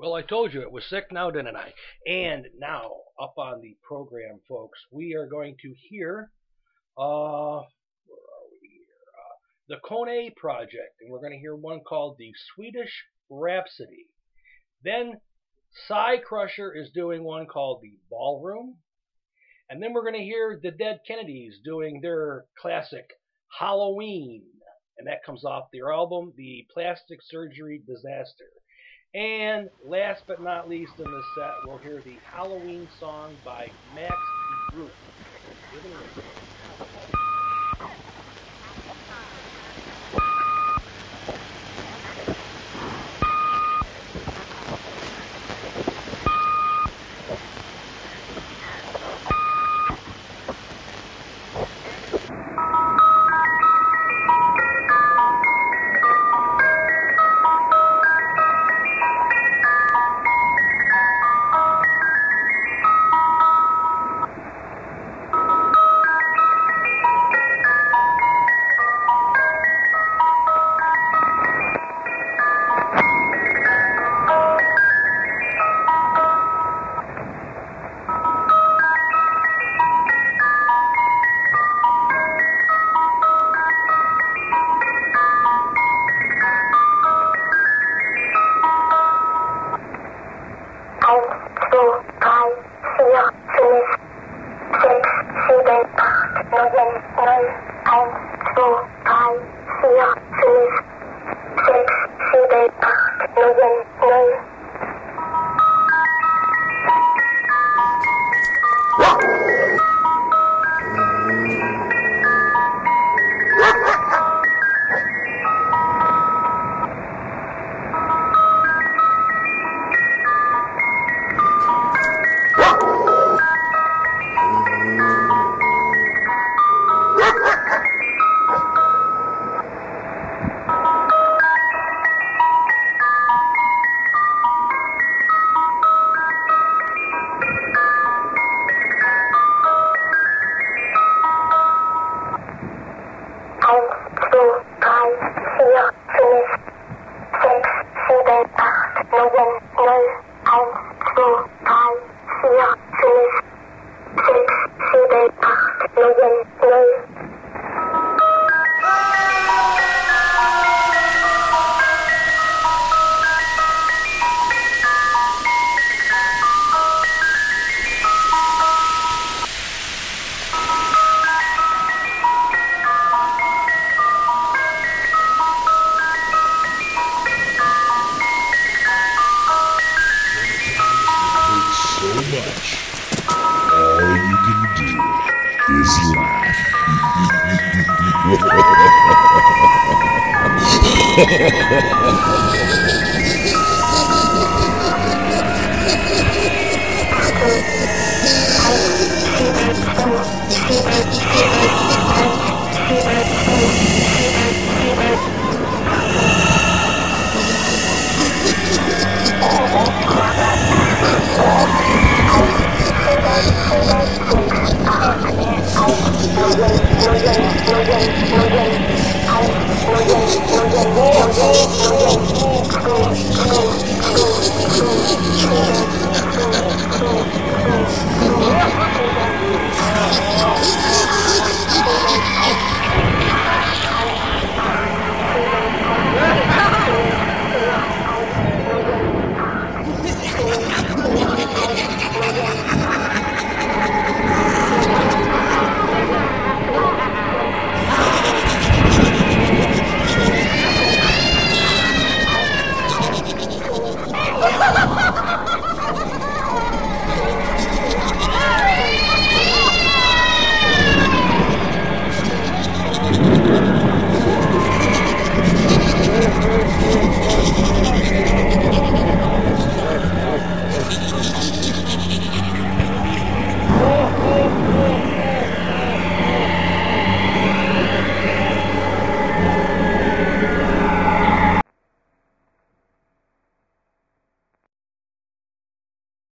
Well, I told you it was sick now, didn't I? And now, up on the program, folks, we are going to hear, uh, where are we here? Uh, the Conet Project, and we're going to hear one called the Swedish Rhapsody. Then Psy Crusher is doing one called the Ballroom, and then we're going to hear the Dead Kennedys doing their classic Halloween, and that comes off their album, The Plastic Surgery Disaster. And last but not least in the set, we'll hear the Halloween song by Max Group. seven, nine, nine, two, nine, zero, three, six, seven, eight, nine, nine. no one Ha ha ha ha ha! 無限無限無限